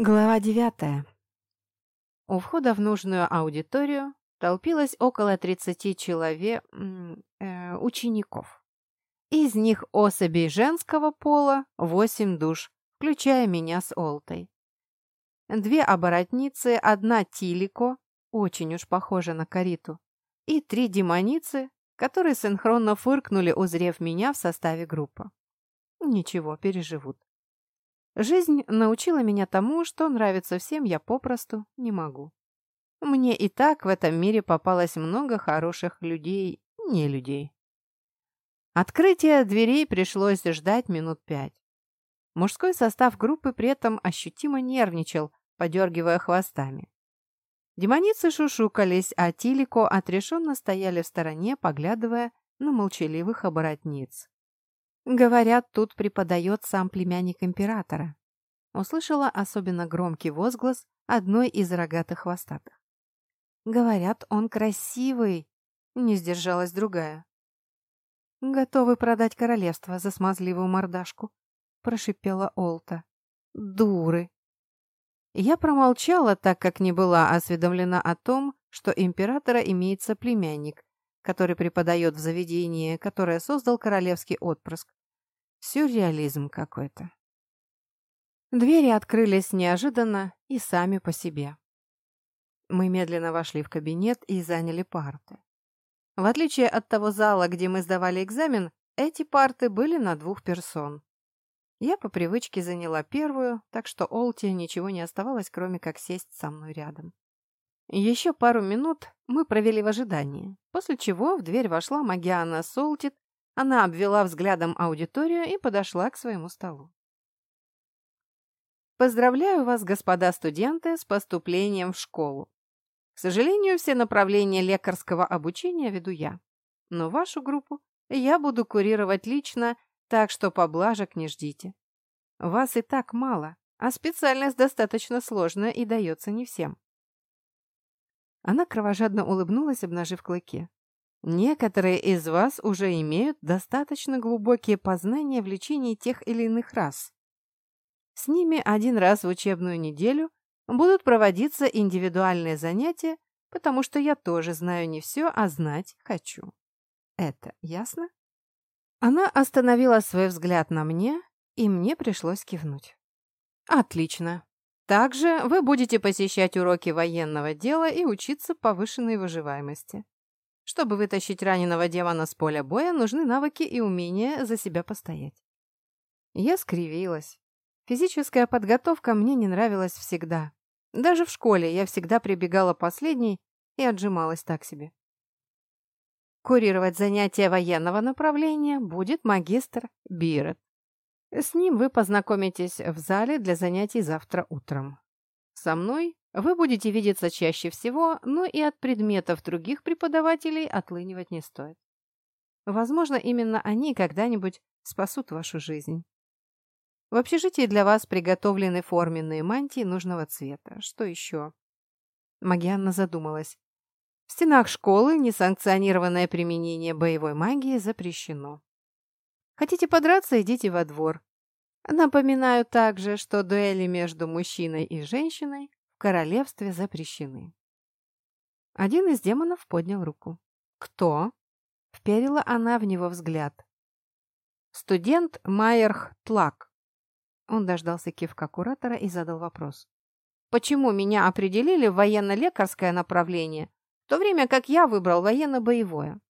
Глава девятая. У входа в нужную аудиторию толпилось около 30 человек, э, учеников. Из них особей женского пола восемь душ, включая меня с Олтой. Две оборотницы, одна Тилико, очень уж похожа на Кариту, и три демоницы, которые синхронно фыркнули, узрев меня в составе группы. Ничего, переживут. Жизнь научила меня тому, что нравится всем я попросту не могу. Мне и так в этом мире попалось много хороших людей, не людей. Открытие дверей пришлось ждать минут пять. Мужской состав группы при этом ощутимо нервничал, подергивая хвостами. Демоницы шушукались, а Тилико отрешенно стояли в стороне, поглядывая на молчаливых оборотниц. Говорят, тут преподает сам племянник императора. Услышала особенно громкий возглас одной из рогатых хвостатых. Говорят, он красивый, не сдержалась другая. Готовы продать королевство за смазливую мордашку, прошипела Олта. Дуры! Я промолчала, так как не была осведомлена о том, что императора имеется племянник, который преподает в заведении, которое создал королевский отпрыск. Сюрреализм какой-то. Двери открылись неожиданно и сами по себе. Мы медленно вошли в кабинет и заняли парты. В отличие от того зала, где мы сдавали экзамен, эти парты были на двух персон. Я по привычке заняла первую, так что Олте ничего не оставалось, кроме как сесть со мной рядом. Еще пару минут мы провели в ожидании, после чего в дверь вошла Магиана Солтит она обвела взглядом аудиторию и подошла к своему столу. Поздравляю вас, господа студенты, с поступлением в школу. К сожалению, все направления лекарского обучения веду я. Но вашу группу я буду курировать лично, так что поблажек не ждите. Вас и так мало, а специальность достаточно сложная и дается не всем. Она кровожадно улыбнулась, обнажив клыки. Некоторые из вас уже имеют достаточно глубокие познания в лечении тех или иных рас. С ними один раз в учебную неделю будут проводиться индивидуальные занятия, потому что я тоже знаю не все, а знать хочу. Это ясно? Она остановила свой взгляд на мне, и мне пришлось кивнуть. Отлично. Также вы будете посещать уроки военного дела и учиться повышенной выживаемости. Чтобы вытащить раненого демона с поля боя, нужны навыки и умения за себя постоять. Я скривилась. Физическая подготовка мне не нравилась всегда. Даже в школе я всегда прибегала последней и отжималась так себе. Курировать занятия военного направления будет магистр Бирет. С ним вы познакомитесь в зале для занятий завтра утром. Со мной вы будете видеться чаще всего, но и от предметов других преподавателей отлынивать не стоит. Возможно, именно они когда-нибудь спасут вашу жизнь. В общежитии для вас приготовлены форменные мантии нужного цвета. Что еще? Магианна задумалась. В стенах школы несанкционированное применение боевой магии запрещено. Хотите подраться, идите во двор. Напоминаю также, что дуэли между мужчиной и женщиной королевстве запрещены. Один из демонов поднял руку. «Кто?» — вперила она в него взгляд. «Студент Майерх Тлак». Он дождался кивка куратора и задал вопрос. «Почему меня определили в военно-лекарское направление, в то время как я выбрал военно-боевое?»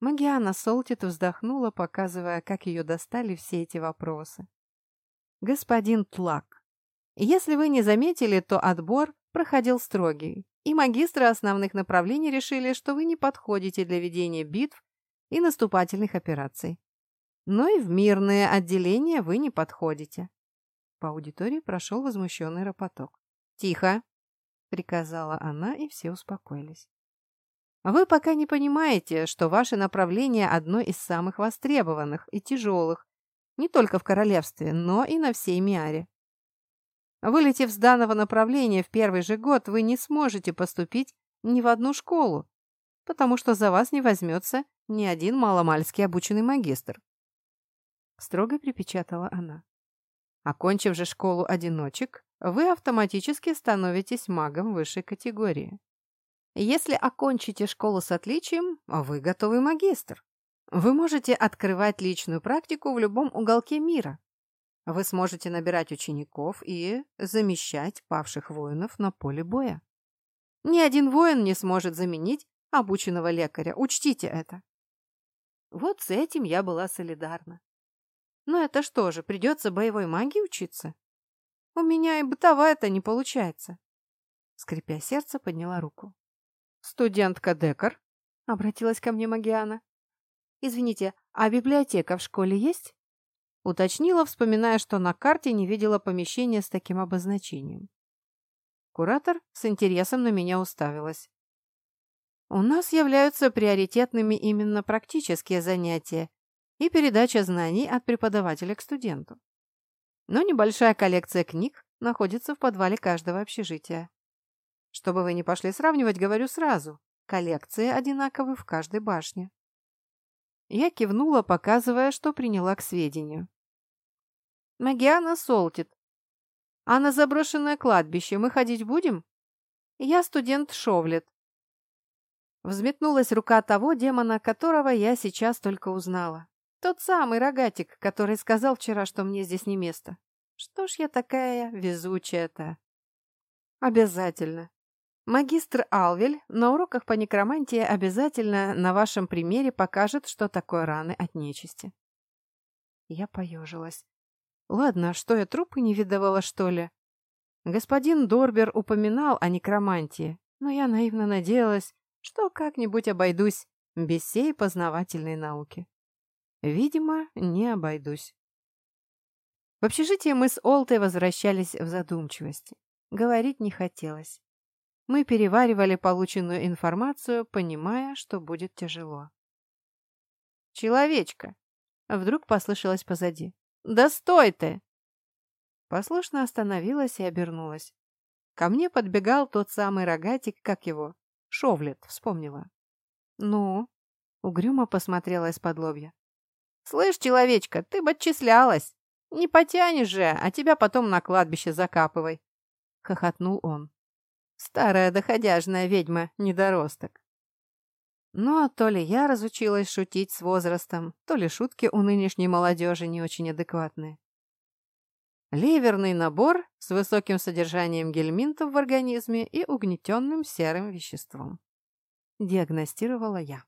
Магиана Солтит вздохнула, показывая, как ее достали все эти вопросы. «Господин Тлак, если вы не заметили, то отбор проходил строгий, и магистры основных направлений решили, что вы не подходите для ведения битв и наступательных операций. Но и в мирные отделения вы не подходите. По аудитории прошел возмущенный ропоток. «Тихо!» — приказала она, и все успокоились. «Вы пока не понимаете, что ваше направление одно из самых востребованных и тяжелых не только в королевстве, но и на всей Миаре. Вылетев с данного направления в первый же год, вы не сможете поступить ни в одну школу, потому что за вас не возьмется ни один маломальски обученный магистр. Строго припечатала она. Окончив же школу одиночек, вы автоматически становитесь магом высшей категории. Если окончите школу с отличием, вы готовый магистр. Вы можете открывать личную практику в любом уголке мира. Вы сможете набирать учеников и замещать павших воинов на поле боя. Ни один воин не сможет заменить обученного лекаря, учтите это. Вот с этим я была солидарна. Но это что же, придется боевой магии учиться? У меня и бытовая-то не получается. Скрипя сердце, подняла руку. «Студентка Декар?» — обратилась ко мне Магиана. «Извините, а библиотека в школе есть?» Уточнила, вспоминая, что на карте не видела помещения с таким обозначением. Куратор с интересом на меня уставилась. У нас являются приоритетными именно практические занятия и передача знаний от преподавателя к студенту. Но небольшая коллекция книг находится в подвале каждого общежития. Чтобы вы не пошли сравнивать, говорю сразу, коллекции одинаковы в каждой башне. Я кивнула, показывая, что приняла к сведению. Магиана солтит. А на заброшенное кладбище мы ходить будем? Я студент Шовлет. Взметнулась рука того демона, которого я сейчас только узнала. Тот самый рогатик, который сказал вчера, что мне здесь не место. Что ж я такая везучая-то? Обязательно. Магистр Алвель на уроках по некромантии обязательно на вашем примере покажет, что такое раны от нечисти. Я поежилась. Ладно, что я трупы не видывала, что ли? Господин Дорбер упоминал о некромантии, но я наивно надеялась, что как-нибудь обойдусь без сей познавательной науки. Видимо, не обойдусь. В общежитии мы с Олтой возвращались в задумчивости. Говорить не хотелось. Мы переваривали полученную информацию, понимая, что будет тяжело. «Человечка!» Вдруг послышалось позади. «Да стой ты!» Послушно остановилась и обернулась. Ко мне подбегал тот самый рогатик, как его, Шовлет, вспомнила. «Ну?» — угрюмо посмотрела из-под лобья. «Слышь, человечка, ты бы отчислялась! Не потянешь же, а тебя потом на кладбище закапывай!» — хохотнул он. «Старая доходяжная ведьма, недоросток!» Ну, а то ли я разучилась шутить с возрастом, то ли шутки у нынешней молодежи не очень адекватные. Ливерный набор с высоким содержанием гельминтов в организме и угнетенным серым веществом. Диагностировала я.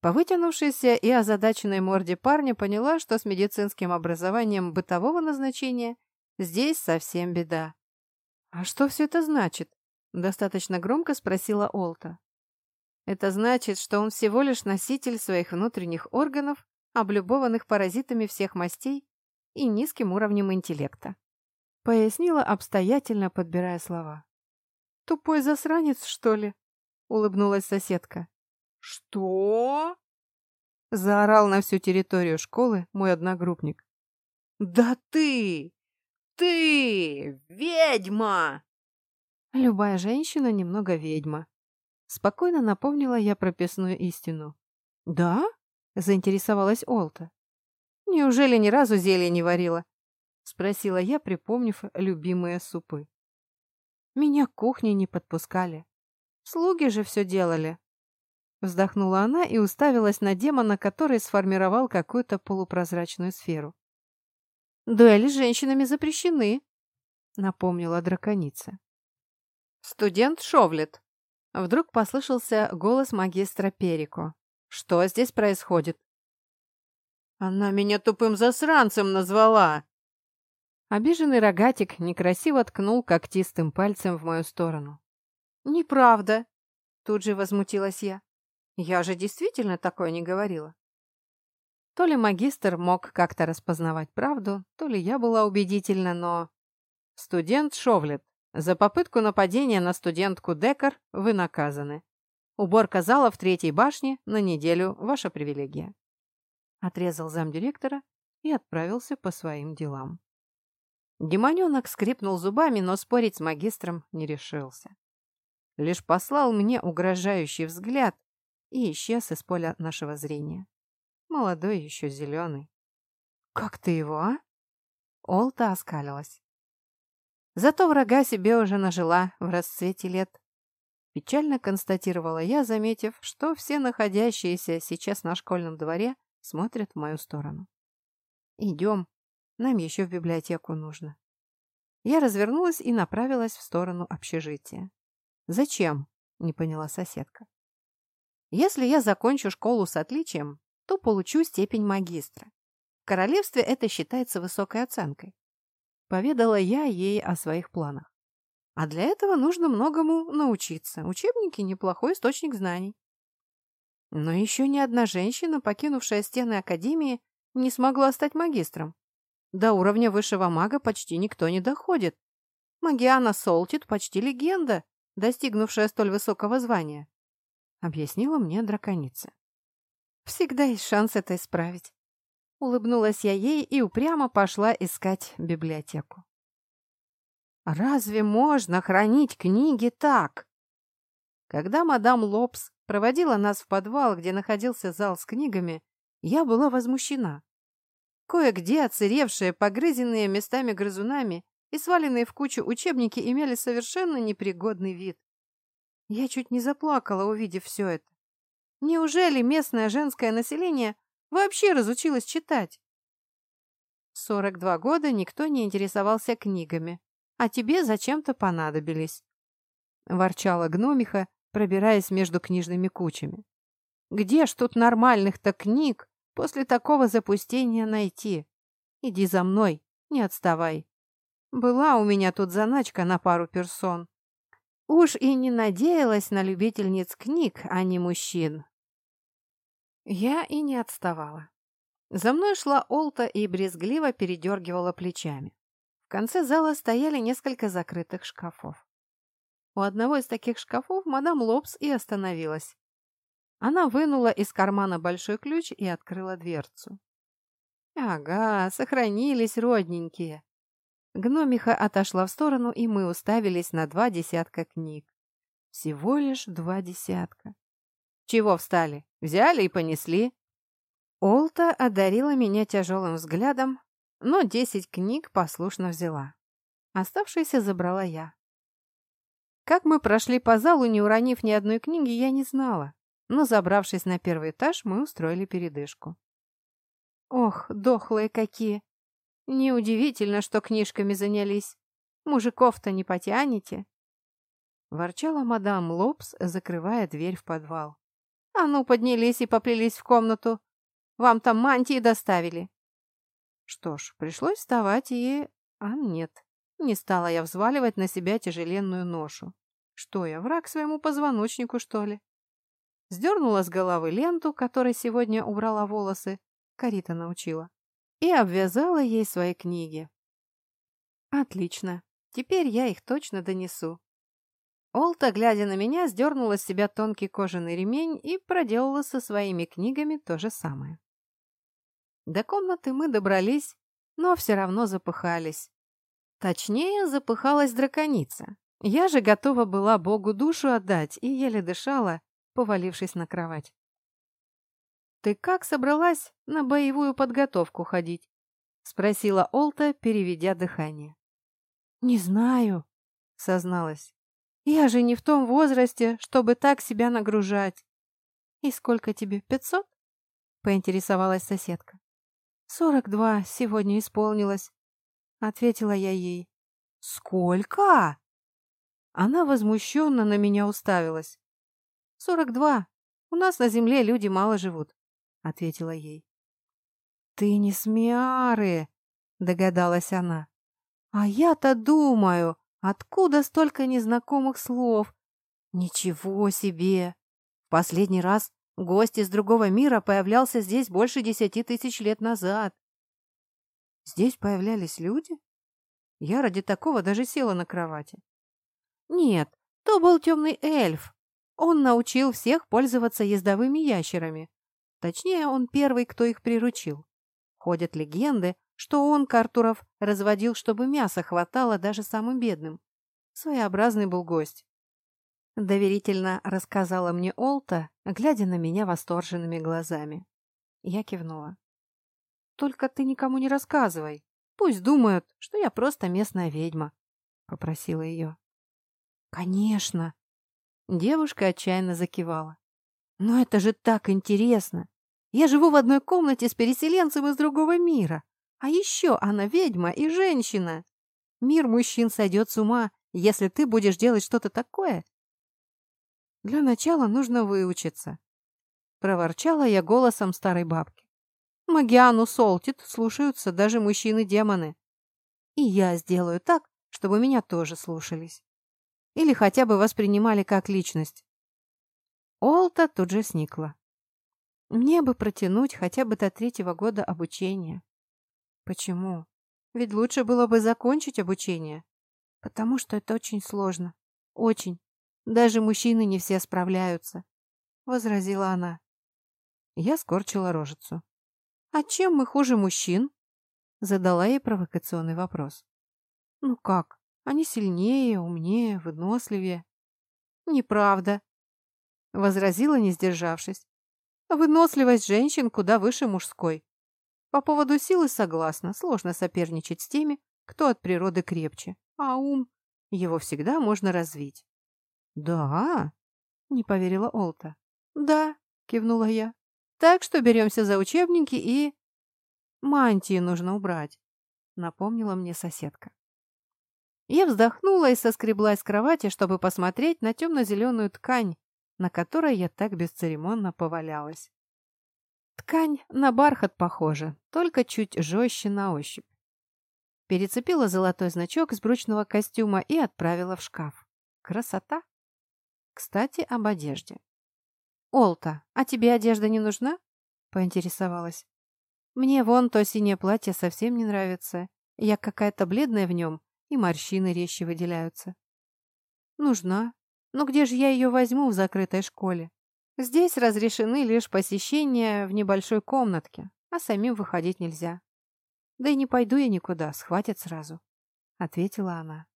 По вытянувшейся и озадаченной морде парня поняла, что с медицинским образованием бытового назначения здесь совсем беда. «А что все это значит?» – достаточно громко спросила Олта. «Это значит, что он всего лишь носитель своих внутренних органов, облюбованных паразитами всех мастей и низким уровнем интеллекта. Пояснила обстоятельно, подбирая слова. «Тупой засранец, что ли?» — улыбнулась соседка. «Что?» — заорал на всю территорию школы мой одногруппник. «Да ты! Ты! Ведьма!» Любая женщина немного ведьма. Спокойно напомнила я прописную истину. «Да?» — заинтересовалась Олта. Неужели ни разу зелье не варила? Спросила я, припомнив любимые супы. Меня к кухне не подпускали. Слуги же все делали. Вздохнула она и уставилась на демона, который сформировал какую-то полупрозрачную сферу. «Дуэли с женщинами запрещены», — напомнила драконица. «Студент Шовлет», — вдруг послышался голос магистра Перико. «Что здесь происходит?» Она меня тупым засранцем назвала!» Обиженный рогатик некрасиво ткнул когтистым пальцем в мою сторону. «Неправда!» — тут же возмутилась я. «Я же действительно такое не говорила». То ли магистр мог как-то распознавать правду, то ли я была убедительна, но... «Студент Шовлет, за попытку нападения на студентку Декар вы наказаны. Уборка зала в третьей башне на неделю – ваша привилегия» отрезал замдиректора и отправился по своим делам. Демоненок скрипнул зубами, но спорить с магистром не решился. Лишь послал мне угрожающий взгляд и исчез из поля нашего зрения. Молодой еще зеленый. «Как ты его, а?» Олта оскалилась. Зато врага себе уже нажила в расцвете лет. Печально констатировала я, заметив, что все находящиеся сейчас на школьном дворе смотрят в мою сторону. «Идем, нам еще в библиотеку нужно». Я развернулась и направилась в сторону общежития. «Зачем?» — не поняла соседка. «Если я закончу школу с отличием, то получу степень магистра. В королевстве это считается высокой оценкой. Поведала я ей о своих планах. А для этого нужно многому научиться. Учебники – неплохой источник знаний. Но еще ни одна женщина, покинувшая стены Академии, не смогла стать магистром. До уровня высшего мага почти никто не доходит. Магиана Солтит почти легенда, достигнувшая столь высокого звания, объяснила мне драконица. Всегда есть шанс это исправить. Улыбнулась я ей и упрямо пошла искать библиотеку. Разве можно хранить книги так? Когда мадам Лобс проводила нас в подвал, где находился зал с книгами, я была возмущена. Кое-где оцаревшие, погрызенные местами грызунами и сваленные в кучу учебники имели совершенно непригодный вид. Я чуть не заплакала, увидев все это. Неужели местное женское население вообще разучилась читать? Сорок два года никто не интересовался книгами, а тебе зачем-то понадобились. Ворчала гномиха, пробираясь между книжными кучами. Где ж тут нормальных-то книг после такого запустения найти? Иди за мной, не отставай. Была у меня тут заначка на пару персон. Уж и не надеялась на любительниц книг, а не мужчин. Я и не отставала. За мной шла Олта и брезгливо передергивала плечами. В конце зала стояли несколько закрытых шкафов. У одного из таких шкафов мадам Лобс и остановилась. Она вынула из кармана большой ключ и открыла дверцу. «Ага, сохранились родненькие». Гномиха отошла в сторону, и мы уставились на два десятка книг. Всего лишь два десятка. «Чего встали? Взяли и понесли?» Олта одарила меня тяжелым взглядом, но десять книг послушно взяла. Оставшиеся забрала я. Как мы прошли по залу, не уронив ни одной книги, я не знала, но, забравшись на первый этаж, мы устроили передышку. Ох, дохлые какие! Неудивительно, что книжками занялись. Мужиков-то не потянете. Ворчала мадам Лобс, закрывая дверь в подвал. А ну, поднялись и поплелись в комнату. Вам там мантии доставили. Что ж, пришлось вставать и... А нет, не стала я взваливать на себя тяжеленную ношу. Что я, враг своему позвоночнику, что ли? Сдернула с головы ленту, которой сегодня убрала волосы, Карита научила и обвязала ей свои книги. Отлично, теперь я их точно донесу. Олта, глядя на меня, сдернула с себя тонкий кожаный ремень и проделала со своими книгами то же самое. До комнаты мы добрались, но все равно запыхались. Точнее, запыхалась драконица. Я же готова была Богу душу отдать и еле дышала, повалившись на кровать. «Ты как собралась на боевую подготовку ходить?» — спросила Олта, переведя дыхание. «Не знаю», — созналась. «Я же не в том возрасте, чтобы так себя нагружать». «И сколько тебе, пятьсот?» — поинтересовалась соседка. «Сорок два сегодня исполнилось», — ответила я ей. «Сколько?» Она возмущенно на меня уставилась. «Сорок два. У нас на земле люди мало живут ответила ей. «Ты не с Миары!» — догадалась она. «А я-то думаю, откуда столько незнакомых слов? Ничего себе! В последний раз гость из другого мира появлялся здесь больше десяти тысяч лет назад. Здесь появлялись люди? Я ради такого даже села на кровати. Нет, то был темный эльф. Он научил всех пользоваться ездовыми ящерами. Точнее, он первый, кто их приручил. Ходят легенды, что он Картуров разводил, чтобы мяса хватало даже самым бедным. Своеобразный был гость. Доверительно рассказала мне Олта, глядя на меня восторженными глазами. Я кивнула. «Только ты никому не рассказывай. Пусть думают, что я просто местная ведьма», — попросила ее. «Конечно!» Девушка отчаянно закивала. «Но это же так интересно! Я живу в одной комнате с переселенцем из другого мира, а еще она ведьма и женщина. Мир мужчин сойдет с ума, если ты будешь делать что-то такое. Для начала нужно выучиться. Проворчала я голосом старой бабки. Магиану Солтит слушаются даже мужчины-демоны. И я сделаю так, чтобы меня тоже слушались. Или хотя бы воспринимали как личность. Олта тут же сникла. Мне бы протянуть хотя бы до третьего года обучения. Почему? Ведь лучше было бы закончить обучение. Потому что это очень сложно. Очень. Даже мужчины не все справляются. Возразила она. Я скорчила рожицу. «А чем мы хуже мужчин?» Задала ей провокационный вопрос. «Ну как? Они сильнее, умнее, выносливее». «Неправда», — возразила, не сдержавшись. «Выносливость женщин куда выше мужской. По поводу силы согласна, сложно соперничать с теми, кто от природы крепче, а ум, его всегда можно развить». «Да?» — не поверила Олта. «Да», — кивнула я. «Так что беремся за учебники и...» «Мантии нужно убрать», — напомнила мне соседка. Я вздохнула и соскреблась с кровати, чтобы посмотреть на темно-зеленую ткань, на которой я так бесцеремонно повалялась. Ткань на бархат похожа, только чуть жестче на ощупь. Перецепила золотой значок с брючного костюма и отправила в шкаф. Красота! Кстати, об одежде. «Олта, а тебе одежда не нужна?» — поинтересовалась. «Мне вон то синее платье совсем не нравится. Я какая-то бледная в нем, и морщины резче выделяются». «Нужна. Но где же я ее возьму в закрытой школе? Здесь разрешены лишь посещения в небольшой комнатке, а самим выходить нельзя. Да и не пойду я никуда, схватят сразу», — ответила она.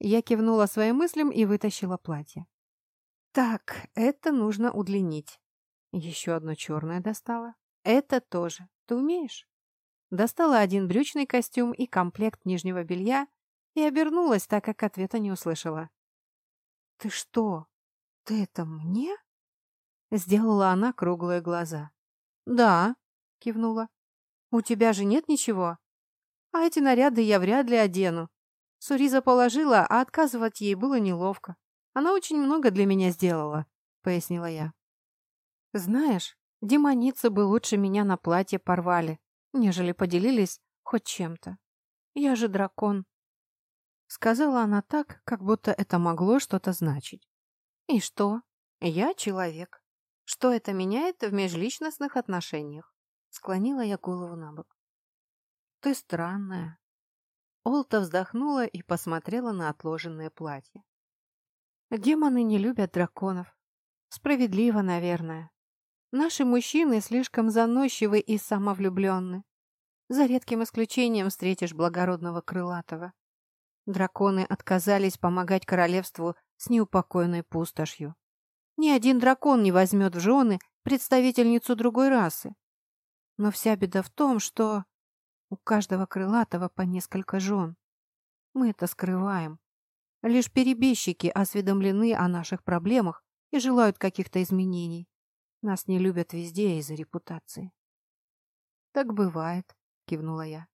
Я кивнула своим мыслям и вытащила платье. Так, это нужно удлинить. Еще одно черное достала. Это тоже. Ты умеешь? Достала один брючный костюм и комплект нижнего белья и обернулась, так как ответа не услышала. «Ты что? Ты это мне?» Сделала она круглые глаза. «Да», — кивнула. «У тебя же нет ничего? А эти наряды я вряд ли одену». Суриза положила, а отказывать ей было неловко. Она очень много для меня сделала», — пояснила я. «Знаешь, демоницы бы лучше меня на платье порвали, нежели поделились хоть чем-то. Я же дракон». Сказала она так, как будто это могло что-то значить. «И что? Я человек. Что это меняет в межличностных отношениях?» Склонила я голову на бок. «Ты странная». Олта вздохнула и посмотрела на отложенное платье. Демоны не любят драконов. Справедливо, наверное. Наши мужчины слишком заносчивы и самовлюбленны. За редким исключением встретишь благородного крылатого. Драконы отказались помогать королевству с неупокоенной пустошью. Ни один дракон не возьмет в жены представительницу другой расы. Но вся беда в том, что у каждого крылатого по несколько жен. Мы это скрываем, Лишь перебежчики осведомлены о наших проблемах и желают каких-то изменений. Нас не любят везде из-за репутации. Так бывает, кивнула я.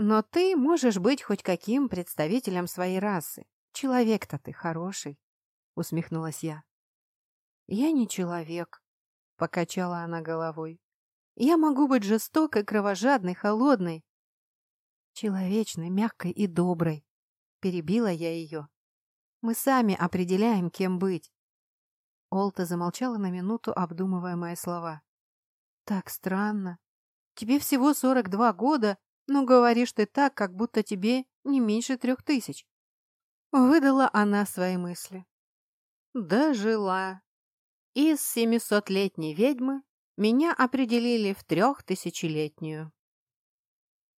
Но ты можешь быть хоть каким представителем своей расы. Человек-то ты хороший, усмехнулась я. Я не человек, покачала она головой. Я могу быть жестокой, кровожадной, холодной, человечной, мягкой и доброй. Перебила я ее. Мы сами определяем, кем быть. Олта замолчала на минуту, обдумывая мои слова. Так странно. Тебе всего сорок два года, но говоришь ты так, как будто тебе не меньше трех тысяч. Выдала она свои мысли. Дожила. Из семисотлетней ведьмы меня определили в трехтысячелетнюю.